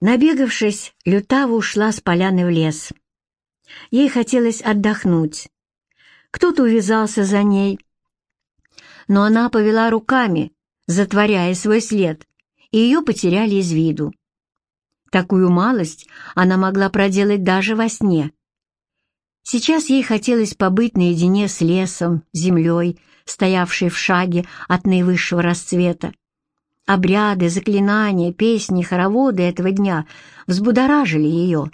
Набегавшись, Лютава ушла с поляны в лес. Ей хотелось отдохнуть. Кто-то увязался за ней, но она повела руками, затворяя свой след, и ее потеряли из виду. Такую малость она могла проделать даже во сне. Сейчас ей хотелось побыть наедине с лесом, землей, стоявшей в шаге от наивысшего расцвета. Обряды, заклинания, песни, хороводы этого дня взбудоражили ее.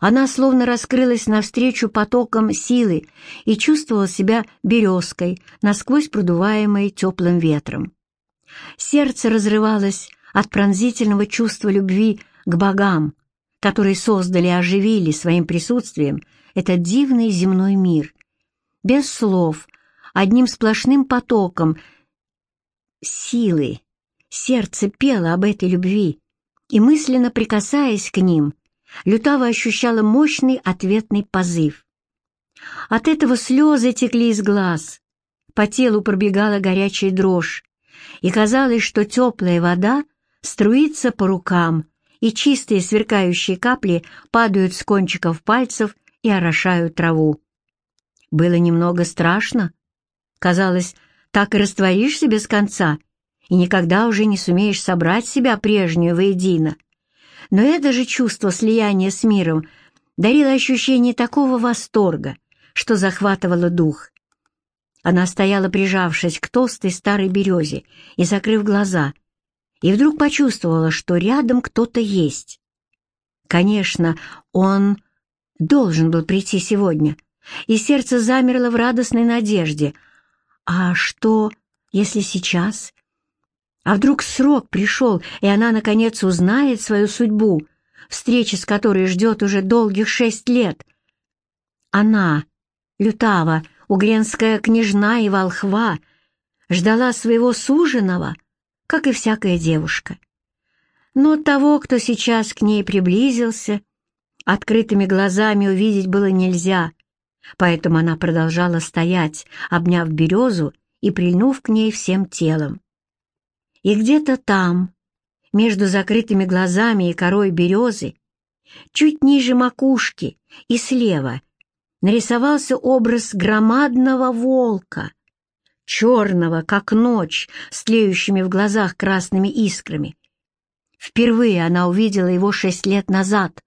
Она словно раскрылась навстречу потокам силы и чувствовала себя березкой, насквозь продуваемой теплым ветром. Сердце разрывалось от пронзительного чувства любви к богам, которые создали и оживили своим присутствием этот дивный земной мир. Без слов, одним сплошным потоком силы, сердце пело об этой любви, и мысленно прикасаясь к ним, Лютава ощущала мощный ответный позыв. От этого слезы текли из глаз, по телу пробегала горячая дрожь, и казалось, что теплая вода струится по рукам, и чистые сверкающие капли падают с кончиков пальцев и орошают траву. Было немного страшно. Казалось, так и растворишься без конца, и никогда уже не сумеешь собрать себя прежнюю воедино. Но это же чувство слияния с миром дарило ощущение такого восторга, что захватывало дух. Она стояла, прижавшись к толстой старой березе и закрыв глаза — и вдруг почувствовала, что рядом кто-то есть. Конечно, он должен был прийти сегодня, и сердце замерло в радостной надежде. А что, если сейчас? А вдруг срок пришел, и она, наконец, узнает свою судьбу, встречи с которой ждет уже долгих шесть лет? Она, Лютава, угренская княжна и волхва, ждала своего суженого — как и всякая девушка. Но того, кто сейчас к ней приблизился, открытыми глазами увидеть было нельзя, поэтому она продолжала стоять, обняв березу и прильнув к ней всем телом. И где-то там, между закрытыми глазами и корой березы, чуть ниже макушки и слева, нарисовался образ громадного волка — черного, как ночь, с тлеющими в глазах красными искрами. Впервые она увидела его шесть лет назад,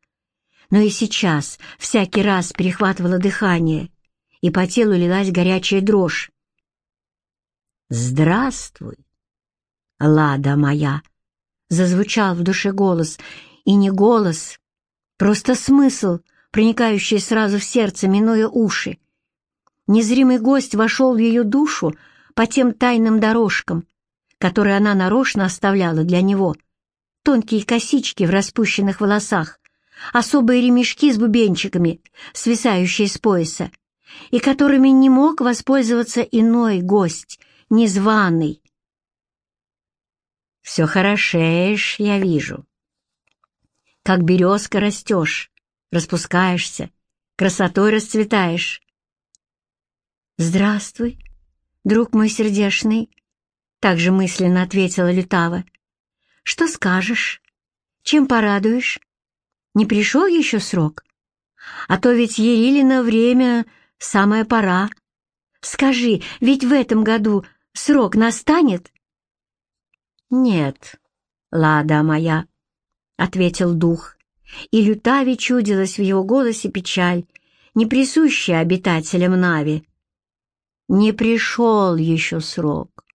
но и сейчас всякий раз перехватывала дыхание, и по телу лилась горячая дрожь. «Здравствуй, лада моя!» — зазвучал в душе голос, и не голос, просто смысл, проникающий сразу в сердце, минуя уши. Незримый гость вошел в ее душу по тем тайным дорожкам, которые она нарочно оставляла для него. Тонкие косички в распущенных волосах, особые ремешки с бубенчиками, свисающие с пояса, и которыми не мог воспользоваться иной гость, незваный. «Все хорошеешь, я вижу. Как березка растешь, распускаешься, красотой расцветаешь. «Здравствуй, друг мой сердешный», — также мысленно ответила Лютава. «Что скажешь? Чем порадуешь? Не пришел еще срок? А то ведь Ерилина время — самая пора. Скажи, ведь в этом году срок настанет?» «Нет, лада моя», — ответил дух, и Лютаве чудилась в его голосе печаль, не присущая обитателям Нави. Не пришел еще срок.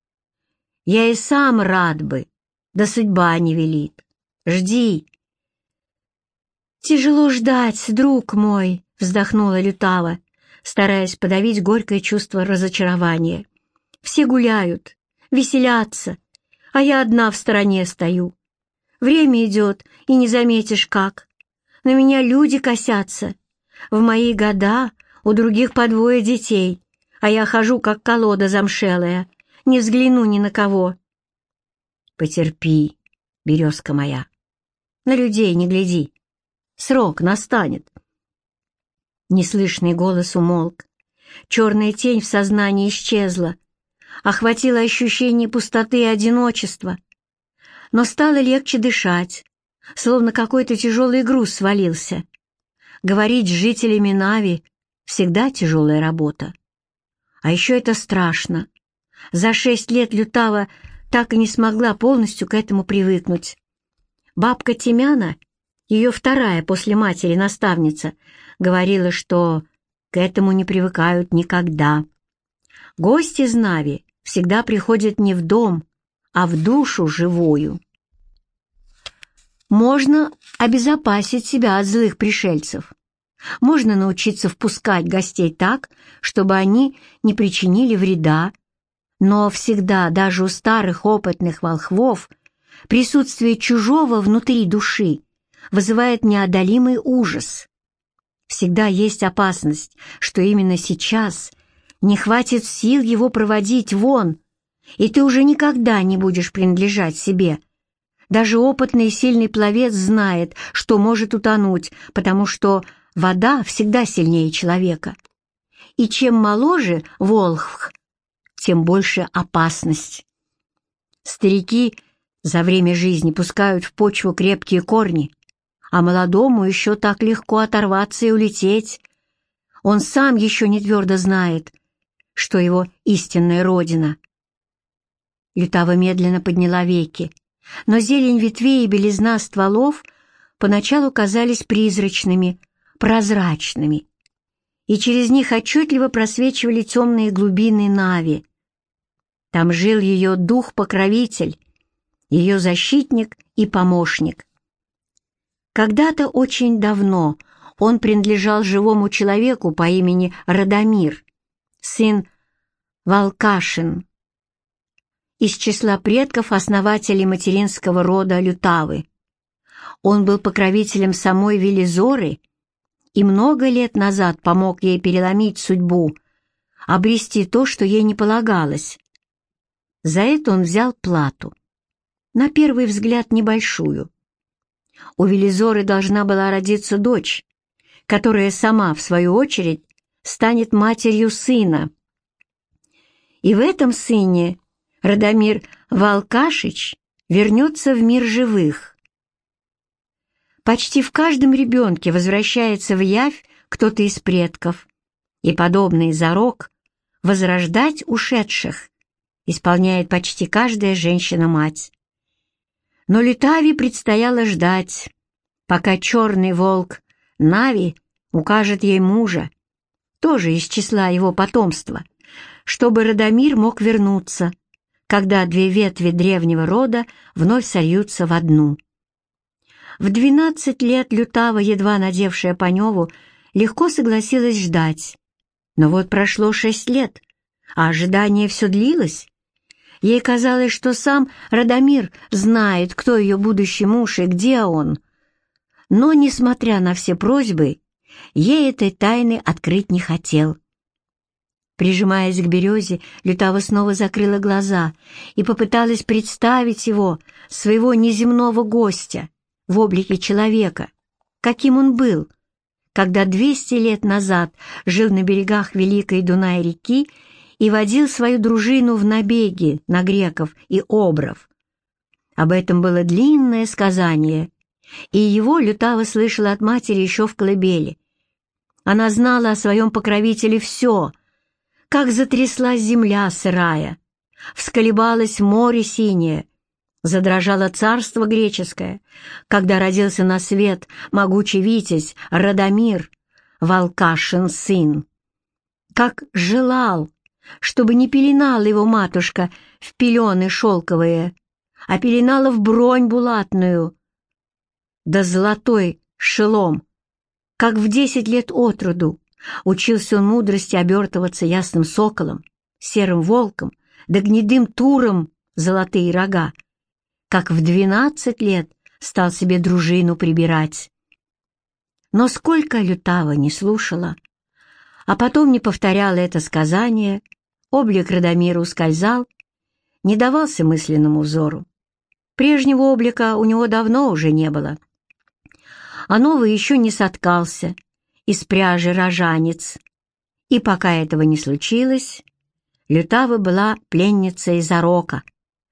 Я и сам рад бы, да судьба не велит. Жди. Тяжело ждать, друг мой, вздохнула Лютава, стараясь подавить горькое чувство разочарования. Все гуляют, веселятся, а я одна в стороне стою. Время идет, и не заметишь как. На меня люди косятся. В мои года у других по двое детей а я хожу, как колода замшелая, не взгляну ни на кого. Потерпи, березка моя, на людей не гляди, срок настанет. Неслышный голос умолк, черная тень в сознании исчезла, охватило ощущение пустоты и одиночества, но стало легче дышать, словно какой-то тяжелый груз свалился. Говорить с жителями Нави всегда тяжелая работа. А еще это страшно. За шесть лет Лютава так и не смогла полностью к этому привыкнуть. Бабка Тимяна, ее вторая после матери наставница, говорила, что к этому не привыкают никогда. Гости из Нави всегда приходят не в дом, а в душу живую. Можно обезопасить себя от злых пришельцев. Можно научиться впускать гостей так, чтобы они не причинили вреда, но всегда, даже у старых опытных волхвов, присутствие чужого внутри души вызывает неодолимый ужас. Всегда есть опасность, что именно сейчас не хватит сил его проводить вон, и ты уже никогда не будешь принадлежать себе. Даже опытный и сильный пловец знает, что может утонуть, потому что вода всегда сильнее человека. И чем моложе волхв, тем больше опасность. Старики за время жизни пускают в почву крепкие корни, а молодому еще так легко оторваться и улететь. Он сам еще не твердо знает, что его истинная родина. Лютава медленно подняла веки, но зелень ветвей и белизна стволов поначалу казались призрачными, прозрачными, и через них отчетливо просвечивали темные глубины Нави. Там жил ее дух-покровитель, ее защитник и помощник. Когда-то очень давно он принадлежал живому человеку по имени Радомир, сын Волкашин, из числа предков основателей материнского рода Лютавы. Он был покровителем самой Велизоры и много лет назад помог ей переломить судьбу, обрести то, что ей не полагалось. За это он взял плату. На первый взгляд небольшую. У Велизоры должна была родиться дочь, которая сама, в свою очередь, станет матерью сына. И в этом сыне Радомир Волкашич вернется в мир живых. Почти в каждом ребенке возвращается в явь кто-то из предков, и подобный зарок возрождать ушедших исполняет почти каждая женщина-мать. Но Литави предстояло ждать, пока черный волк Нави укажет ей мужа, тоже из числа его потомства, чтобы Радомир мог вернуться, когда две ветви древнего рода вновь сольются в одну. В двенадцать лет Лютава, едва надевшая Паневу, легко согласилась ждать. Но вот прошло шесть лет, а ожидание все длилось. Ей казалось, что сам Радомир знает, кто ее будущий муж и где он. Но, несмотря на все просьбы, ей этой тайны открыть не хотел. Прижимаясь к березе, Лютава снова закрыла глаза и попыталась представить его, своего неземного гостя, в облике человека, каким он был, когда двести лет назад жил на берегах Великой Дунай-реки и водил свою дружину в набеги на греков и обров. Об этом было длинное сказание, и его Лютава слышала от матери еще в колыбели. Она знала о своем покровителе все — как затряслась земля сырая, всколебалось море синее, задрожало царство греческое, когда родился на свет могучий витязь Радомир, Волкашин сын. Как желал, чтобы не пеленала его матушка в пелены шелковые, а пеленала в бронь булатную, да золотой шелом, как в десять лет от роду, Учился он мудрости обертываться ясным соколом, серым волком, да гнедым туром золотые рога, как в двенадцать лет стал себе дружину прибирать. Но сколько Лютава не слушала, а потом не повторяла это сказание, облик Радомира ускользал, не давался мысленному взору. Прежнего облика у него давно уже не было, а новый еще не соткался — из пряжи рожанец. И пока этого не случилось, Лютава была пленницей зарока,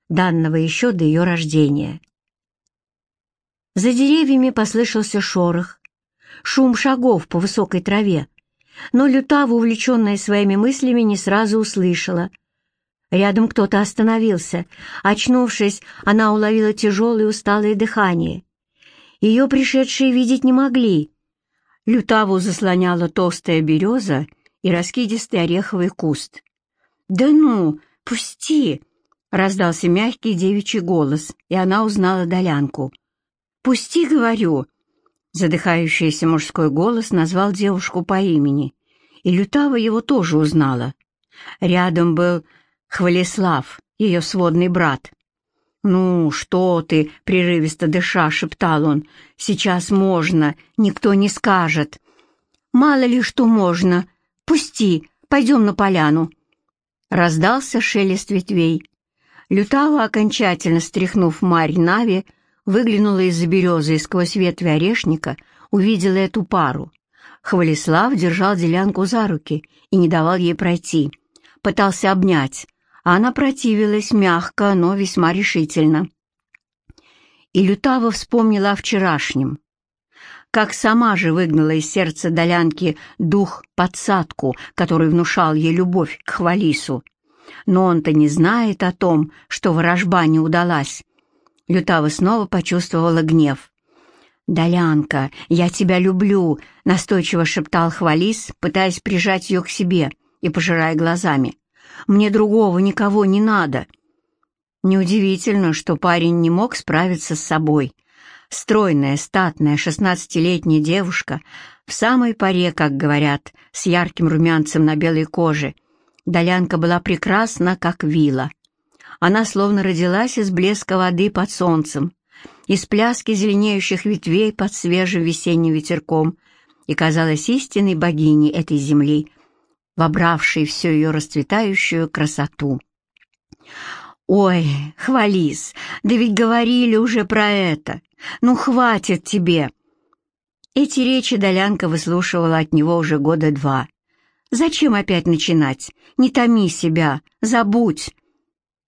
данного еще до ее рождения. За деревьями послышался шорох, шум шагов по высокой траве, но Лютава, увлеченная своими мыслями, не сразу услышала. Рядом кто-то остановился. Очнувшись, она уловила тяжелое усталое дыхание. Ее пришедшие видеть не могли. Лютаву заслоняла толстая береза и раскидистый ореховый куст. «Да ну, пусти!» — раздался мягкий девичий голос, и она узнала Долянку. «Пусти, говорю!» Задыхающийся мужской голос назвал девушку по имени, и Лютава его тоже узнала. Рядом был Хвалислав, ее сводный брат. «Ну, что ты?» — прерывисто дыша, шептал он. «Сейчас можно, никто не скажет». «Мало ли что можно. Пусти, пойдем на поляну». Раздался шелест ветвей. Лютава, окончательно стряхнув марь Нави, выглянула из-за березы и сквозь ветви орешника увидела эту пару. Хвалислав держал делянку за руки и не давал ей пройти. Пытался обнять, она противилась мягко, но весьма решительно. И Лютава вспомнила о вчерашнем. Как сама же выгнала из сердца Долянки дух подсадку, который внушал ей любовь к Хвалису. Но он-то не знает о том, что ворожба не удалась. Лютава снова почувствовала гнев. «Долянка, я тебя люблю», — настойчиво шептал Хвалис, пытаясь прижать ее к себе и пожирая глазами. Мне другого никого не надо». Неудивительно, что парень не мог справиться с собой. Стройная, статная, шестнадцатилетняя девушка, в самой паре, как говорят, с ярким румянцем на белой коже. Долянка была прекрасна, как вила. Она словно родилась из блеска воды под солнцем, из пляски зеленеющих ветвей под свежим весенним ветерком и казалась истинной богиней этой земли — вобравший всю ее расцветающую красоту. «Ой, хвались, да ведь говорили уже про это. Ну, хватит тебе!» Эти речи Долянка выслушивала от него уже года два. «Зачем опять начинать? Не томи себя, забудь!»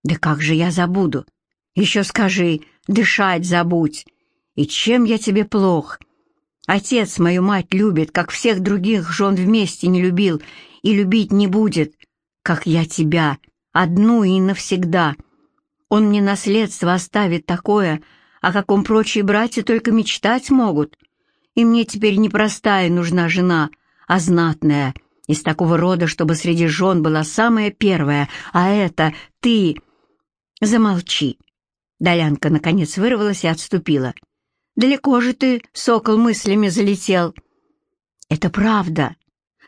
«Да как же я забуду? Еще скажи, дышать забудь! И чем я тебе плох? Отец мою мать любит, как всех других жен вместе не любил, и любить не будет, как я тебя, одну и навсегда. Он мне наследство оставит такое, о каком прочие братья только мечтать могут. И мне теперь не простая нужна жена, а знатная, из такого рода, чтобы среди жен была самая первая, а это ты. Замолчи. Долянка, наконец, вырвалась и отступила. «Далеко же ты, сокол, мыслями залетел?» «Это правда.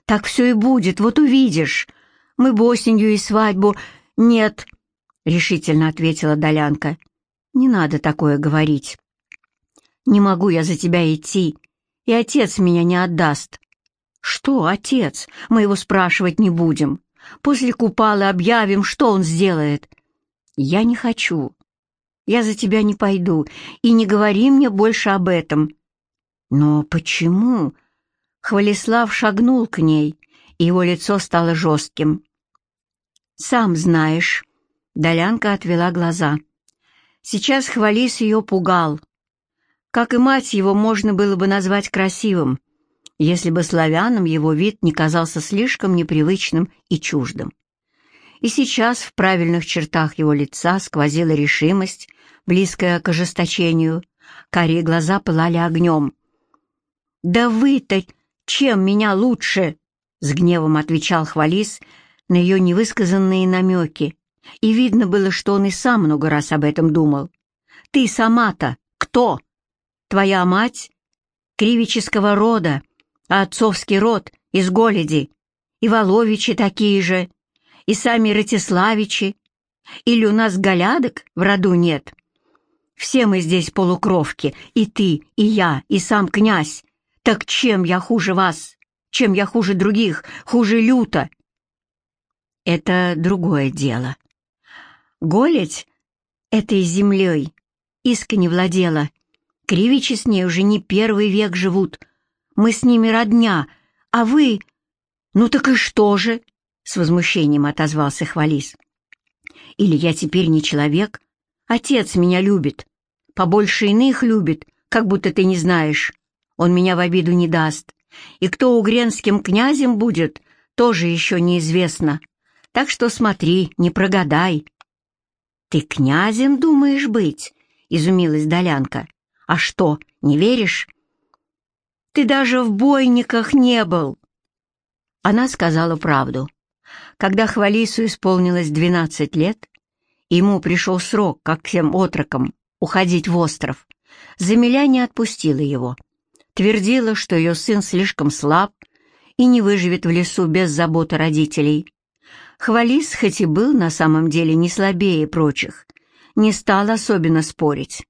Так все и будет, вот увидишь. Мы бы осенью и свадьбу... Нет, — решительно ответила Долянка. Не надо такое говорить. Не могу я за тебя идти, и отец меня не отдаст. Что, отец? Мы его спрашивать не будем. После купала объявим, что он сделает. Я не хочу. Я за тебя не пойду, и не говори мне больше об этом. Но почему? Хвалислав шагнул к ней, и его лицо стало жестким. «Сам знаешь», — Долянка отвела глаза. Сейчас Хвалис ее пугал. Как и мать его можно было бы назвать красивым, если бы славянам его вид не казался слишком непривычным и чуждым. И сейчас в правильных чертах его лица сквозила решимость, близкая к ожесточению, карие глаза пылали огнем. «Да вы-то чем меня лучше?» — с гневом отвечал Хвалис на ее невысказанные намеки, и видно было, что он и сам много раз об этом думал. «Ты сама-то кто? Твоя мать? Кривического рода, а отцовский род из Голеди, и Воловичи такие же, и сами Ратиславичи, или у нас голядок в роду нет?» Все мы здесь полукровки, и ты, и я, и сам князь, так чем я хуже вас? Чем я хуже других? Хуже люто? Это другое дело. Голедь этой землей искренне владела. Кривичи с ней уже не первый век живут. Мы с ними родня, а вы... Ну так и что же? С возмущением отозвался Хвалис. Или я теперь не человек? Отец меня любит, побольше иных любит, как будто ты не знаешь. Он меня в обиду не даст. И кто угренским князем будет, тоже еще неизвестно. Так что смотри, не прогадай». «Ты князем думаешь быть?» — изумилась Долянка. «А что, не веришь?» «Ты даже в бойниках не был!» Она сказала правду. Когда Хвалису исполнилось двенадцать лет, ему пришел срок, как всем отрокам, уходить в остров. Замиля не отпустила его. Твердила, что ее сын слишком слаб и не выживет в лесу без заботы родителей. Хвалис, хоть и был на самом деле не слабее прочих, не стал особенно спорить.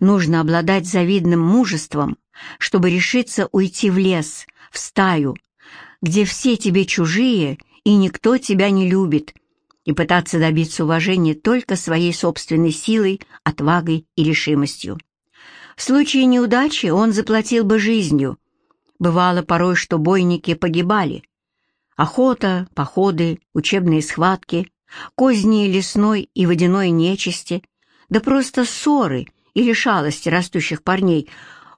Нужно обладать завидным мужеством, чтобы решиться уйти в лес, в стаю, где все тебе чужие и никто тебя не любит, и пытаться добиться уважения только своей собственной силой, отвагой и решимостью. В случае неудачи он заплатил бы жизнью. Бывало порой, что бойники погибали. Охота, походы, учебные схватки, козни лесной и водяной нечисти, да просто ссоры или шалости растущих парней.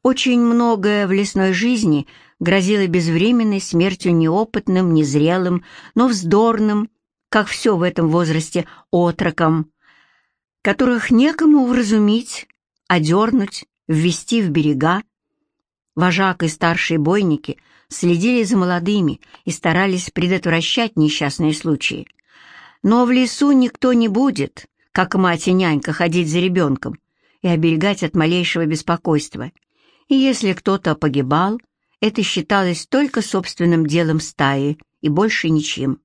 Очень многое в лесной жизни грозило безвременной смертью неопытным, незрелым, но вздорным, как все в этом возрасте, отрокам, которых некому вразумить, одернуть, ввести в берега. Вожак и старшие бойники следили за молодыми и старались предотвращать несчастные случаи. Но в лесу никто не будет, как мать и нянька, ходить за ребенком и оберегать от малейшего беспокойства. И если кто-то погибал, это считалось только собственным делом стаи и больше ничем.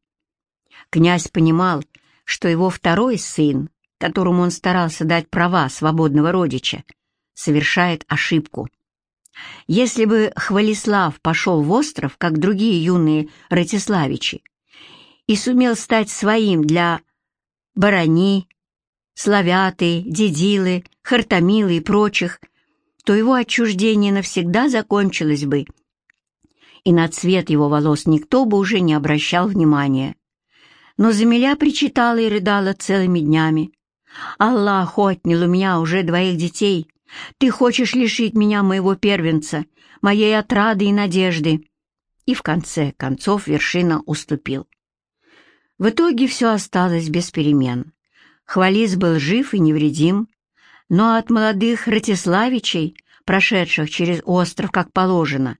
Князь понимал, что его второй сын, которому он старался дать права свободного родича, совершает ошибку. Если бы Хвалислав пошел в остров, как другие юные Ратиславичи, и сумел стать своим для Барани, Славяты, Дедилы, Хартамилы и прочих, то его отчуждение навсегда закончилось бы, и на цвет его волос никто бы уже не обращал внимания. Но Замиля причитала и рыдала целыми днями. «Аллах отнял у меня уже двоих детей. Ты хочешь лишить меня моего первенца, моей отрады и надежды». И в конце концов вершина уступил. В итоге все осталось без перемен. Хвалис был жив и невредим, но от молодых Ратиславичей, прошедших через остров как положено,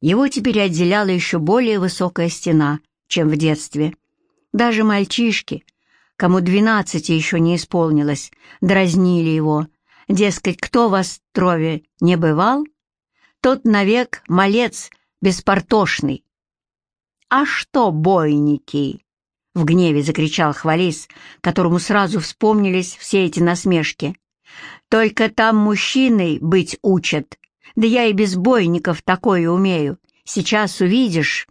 его теперь отделяла еще более высокая стена, чем в детстве. Даже мальчишки, кому двенадцати еще не исполнилось, дразнили его. Дескать, кто в острове не бывал, тот навек малец беспортошный. А что бойники? — в гневе закричал Хвалис, которому сразу вспомнились все эти насмешки. «Только там мужчиной быть учат. Да я и без бойников такое умею. Сейчас увидишь».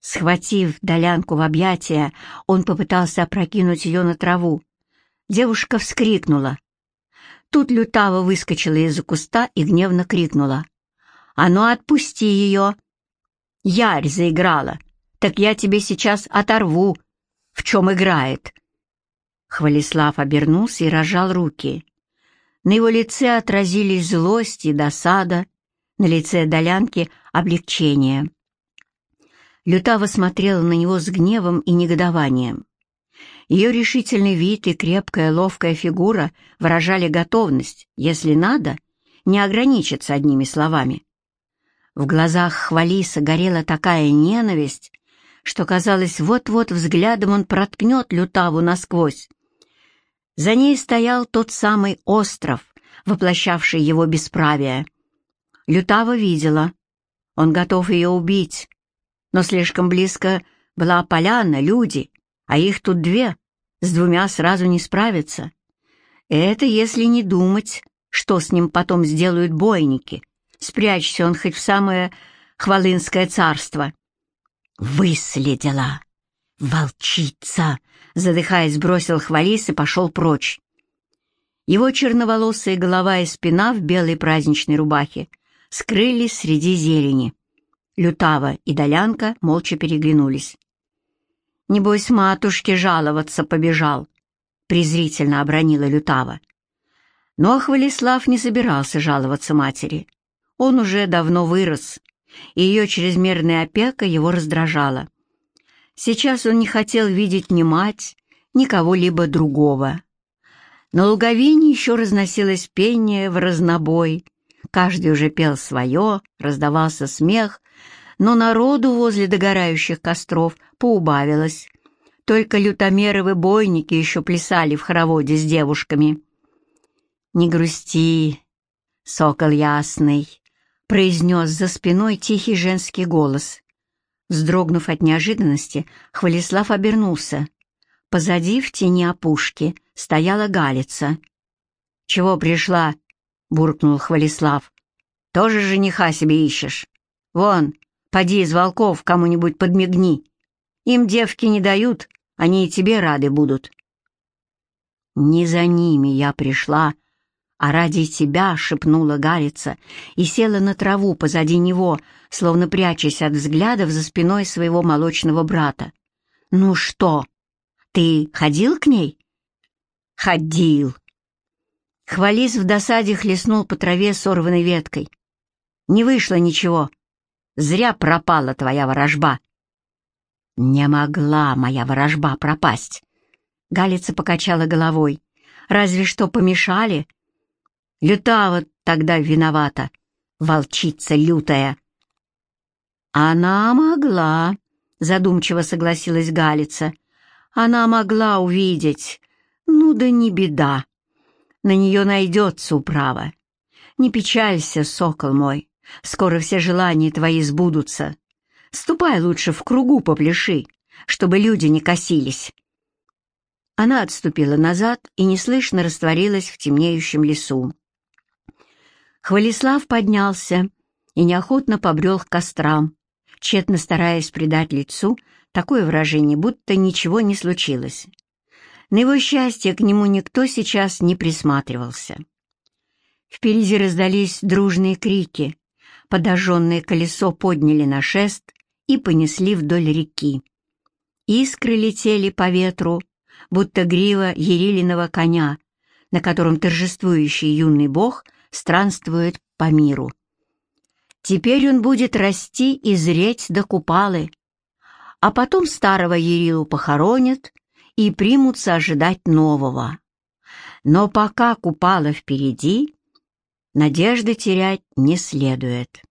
Схватив Долянку в объятия, он попытался опрокинуть ее на траву. Девушка вскрикнула. Тут Лютава выскочила из-за куста и гневно крикнула. «А ну отпусти ее!» Ярь заиграла так я тебе сейчас оторву, в чем играет». Хвалислав обернулся и разжал руки. На его лице отразились злость и досада, на лице Долянки — облегчение. Лютава смотрела на него с гневом и негодованием. Ее решительный вид и крепкая ловкая фигура выражали готовность, если надо, не ограничиться одними словами. В глазах Хвалиса горела такая ненависть, что, казалось, вот-вот взглядом он проткнет Лютаву насквозь. За ней стоял тот самый остров, воплощавший его бесправие. Лютава видела. Он готов ее убить. Но слишком близко была поляна, люди, а их тут две, с двумя сразу не справиться. Это если не думать, что с ним потом сделают бойники. Спрячься он хоть в самое Хвалынское царство. «Выследила! Волчица!» Задыхаясь, бросил хвалис и пошел прочь. Его черноволосая голова и спина в белой праздничной рубахе скрылись среди зелени. Лютава и Долянка молча переглянулись. «Небось, матушке жаловаться побежал», — презрительно обронила Лютава. Но Хвалислав не собирался жаловаться матери. Он уже давно вырос, и ее чрезмерная опека его раздражала. Сейчас он не хотел видеть ни мать, ни кого-либо другого. На луговине еще разносилось пение в разнобой. Каждый уже пел свое, раздавался смех, но народу возле догорающих костров поубавилось. Только лютомеровы бойники еще плясали в хороводе с девушками. «Не грусти, сокол ясный», — произнес за спиной тихий женский голос. Вздрогнув от неожиданности, Хвалислав обернулся. Позади, в тени опушки, стояла Галица. «Чего пришла?» — буркнул Хвалислав. «Тоже жениха себе ищешь? Вон, поди из волков кому-нибудь подмигни. Им девки не дают, они и тебе рады будут». «Не за ними я пришла, а ради тебя», — шепнула Галица и села на траву позади него, словно прячась от взглядов за спиной своего молочного брата. «Ну что, ты ходил к ней?» «Ходил». Хвалис в досаде хлестнул по траве сорванной веткой. «Не вышло ничего. Зря пропала твоя ворожба». «Не могла моя ворожба пропасть». Галица покачала головой. «Разве что помешали?» Лютава тогда виновата, волчица лютая. Она могла, задумчиво согласилась Галица. Она могла увидеть. Ну да не беда. На нее найдется управа. Не печалься, сокол мой, скоро все желания твои сбудутся. Ступай лучше в кругу попляши, чтобы люди не косились. Она отступила назад и неслышно растворилась в темнеющем лесу. Хвалислав поднялся и неохотно побрел к кострам, тщетно стараясь придать лицу такое выражение, будто ничего не случилось. На его счастье к нему никто сейчас не присматривался. Впереди раздались дружные крики, подожженное колесо подняли на шест и понесли вдоль реки. Искры летели по ветру, будто грива ерилиного коня, на котором торжествующий юный бог странствует по миру. Теперь он будет расти и зреть до купалы, а потом старого Ерилу похоронят и примутся ожидать нового. Но пока купала впереди, надежды терять не следует.